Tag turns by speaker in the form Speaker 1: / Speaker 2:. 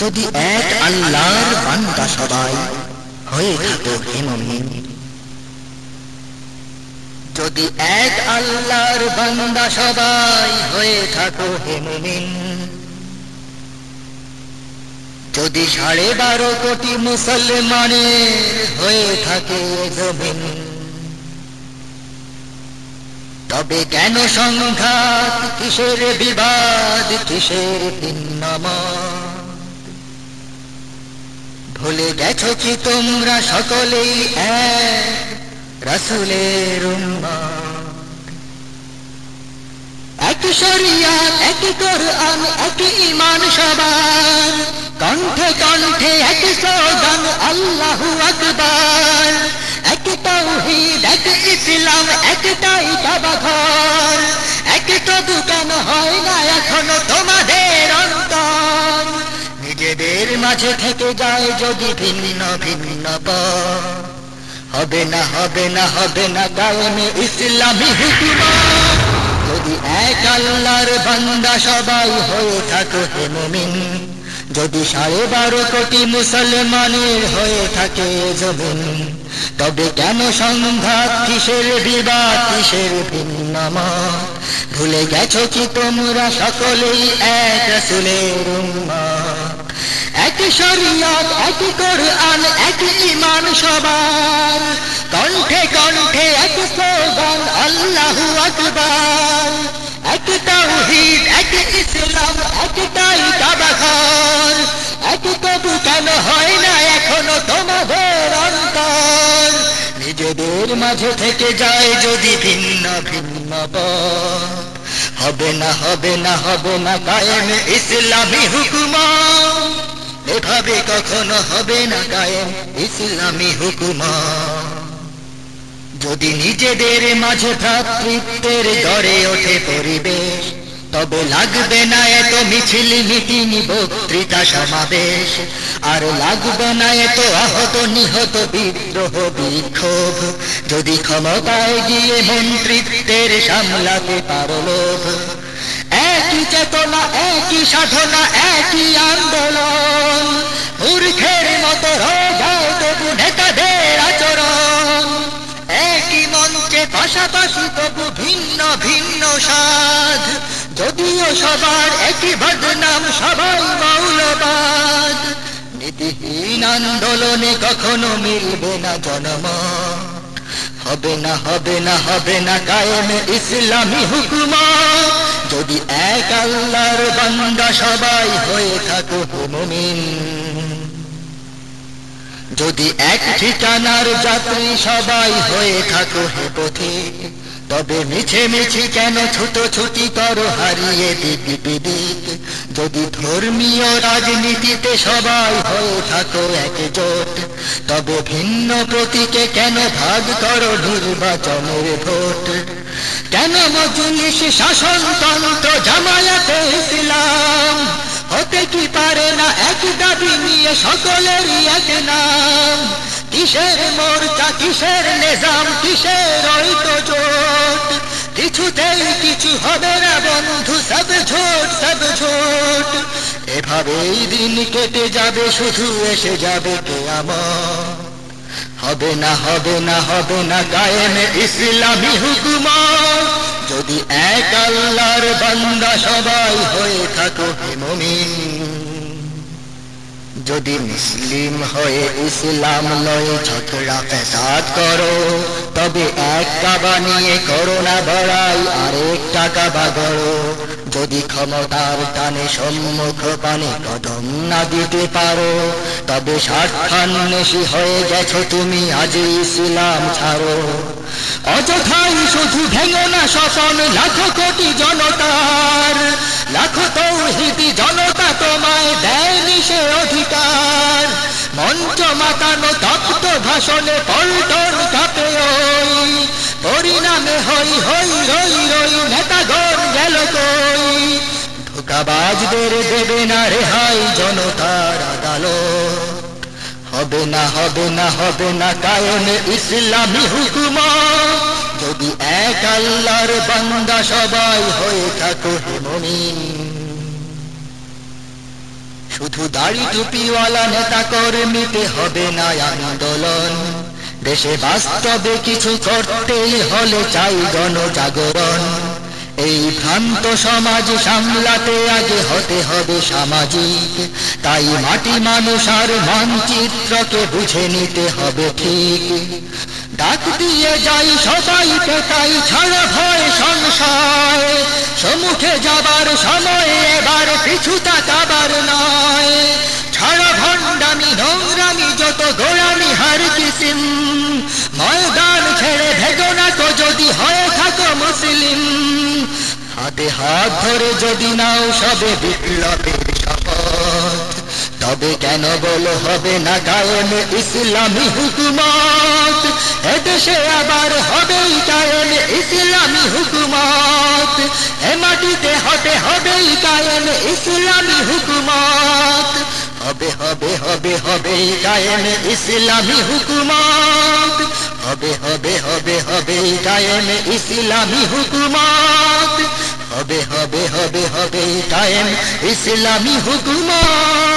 Speaker 1: যদি এক আল্লাহর বান্দা সবাই হয়ে থাকো হেমমিন যদি এক আল্লাহর বান্দা সবাই হয়ে থাকো হেমমিন যদি সাড়ে বারো কোটি মুসলমানের হয়ে থাকে জমিন। তবে কেন সংঘাত কিসের বিবাদ, কিসের ভিন্নমা ভুলে গেছো কি তোমরা সকলেই এক? রসুলের এক শরিয়া এক কোরআন এক ইমান সবার। কণ্ঠে কণ্ঠে আকবার। তৌহিদ ইসলাম, একটাই ঘর। এক তবু কেন হয় না এখনও তোমাদের মাঝে থেকে যায় যদি ভিন্ন ভিন্ন হবে না হবে না হবে না গায়নে ইসলামী হুকুমা যদি এক আল্লাহর বান্দা সবাই হয়ে থাকো হেমিন যদি সাড়ে বারো কোটি মুসলমানের হয়ে থাকে জমিন, তবে কেন সংঘাত কিসের বিবাদ, কিসের ভিন্ন ভুলে গেছো কি তোমরা সকলেই এক রসুলের এক শরীয়ত এক কোরআন, একই ইমান সবার। কণ্ঠে কণ্ঠে এক স্লোগান, আল্লাহু আকবার। এক তাওহীদ এক ইসলাম একটাই কাবা ঘর এক তবু কেন হয় না এখনও তোমাদের অন্তর। নিজেদের মাঝে থেকে যায় যদি ভিন্ন ভিন্ন হবে না হবে না হবে না, কায়েম ইসলামী হুকুমা এভাবে কখনো হবে না কায়েম ইসলামী হুকুমা। যদি নিজেদের মাঝে ভ্রাতৃত্বের গড়ে ওঠে পরিবেশ, তবে লাগবে না এত মিছিল, মিটিং, বক্তৃতা, সমাবেশ। আর লাগবে না এত আহত, নিহত, বিদ্রোহ, বিক্ষোভ। যদি ক্ষমতায় গিয়ে মন্ত্রিত্বের সামলাতে পারো চেতনা একই সাধনা, একই আন্দোলন। মূর্খের মতো তবু নেতাদের আচরণ। একই মঞ্চে পাশাপাশি তবু ভিন্ন ভিন্ন সাধ যদিও সবার একই বদনাম, সবাই মৌলবাদ। নীতিহীন আন্দোলনে কখনো মিলবে না জনম। হবে না হবে না হবে না কায়েম ইসলামী হুকুমা যদি এক আল্লাহর বান্দা সবাই হয়ে থাকো মুমিন, যদি এক ঠিকানার যাত্রী সবাই হয়ে থাকো হে পথে তবে মিছে মিছি কেন ছোট ছুটি করো হারিয়ে দিক বিদিক? যদি ধর্মীয় রাজনীতিতে সবাই হয়ে থাকো একজোট, তবে ভিন্ন প্রতীকে কেন ভাগ করো নির্বাচনের ভোট? কেন মজলিস শাসনতন্ত্র জামায়াতে ইসলাম? হতে কি পারে না এক দাবি নিয়ে সকলেরই এক নাম? কিসের মোর্চা, কিসের নিজাম, কিসের ঐক্য জোট? কিছুতেই কিছু হবে না বন্ধু, সব ঝোট সব ঝোট। এভাবেই দিন কেটে যাবে, শুধু এসে যাবে কে আমার হবে না হবে না হবে না গায়েন ইসলামী হুকুমা যদি এক আল্লাহর বান্দা সবাই হয়ে থাকো হেমমিন যদি মুসলিম হয়ে ইসলাম লয়ে ঝগড়া ফেসাদ করো। তবে এক কাবা নিয়ে করোনা বড়াই, আরেকটা কাবা গড়ো। যদি ক্ষমতার টানে সম্মুখ পানে কদম না দিতে পারো, তবে স্বার্থান্বেষী হয়ে গেছো তুমি, আজ ইসলাম ছাড়ো। অযথাই শুধু ভেঙো না স্বপন, লাখো কোটি জনতার, লাখো তৌহিদি জনতা তোমায় দেয়নি সে অধিকার। মঞ্চ মাতানো তপ্ত ভাষণে পল্টন কাপে ওই, পরিণামে হই হই, রই রই, নেতাগণ গেল কই। ধোকাবাজদের দেবে না রেহাই জনতার আদালত। হবে না হবে না হবে না কায়ন ইসলামী হুকুমা। যদি এক আল্লাহর বান্দা সবাই হয়ে থাকো হেমমিন শুধু দাড়ি টুপিওয়ালা নেতা কর্মীতে হবে না আন্দোলন। দেশে বাস্তবে কিছু করতেই হলে চাই গণজাগরণ এই ভ্রান্ত সমাজ সামলাতে আগে হতে হবে সামাজিক। তাই মাটি মানুষ আর মানচিত্রকে বুঝে নিতে হবে ঠিক। ডাক দিয়ে যাই সবাই পেতাই, ছাড়া ভয় সংশয়। সম্মুখে যাবার সময় এবার পিছু তাকাবার নয়। ছাড়া ভণ্ডামি, নোংরামি, যত গোড়ামি, হার কিসিম। ময়দান ছেড়ে ভেগো না তো যদি হয়ে থাকো মুসলিম। হাতে হাত ধরে যদি নাও সবে বিপ্লবের শপথ। তবে কেন বলো হবে না কায়ন ইসলামী হুকুমত? এদেশে আবার হবেই কায়ন ইসলামী হুকুমত। এ মাটিতে হতে হবেই কায়ন ইসলামী হুকুমত। হবে হবে হবে হবে কায়েম ইসলামী হুকুমাত। হবে হবে হবে হবে কায়েম ইসলামী হুকুমাত। হবে হবে হবে হবে কায়েম ইসলামী হুকুমত।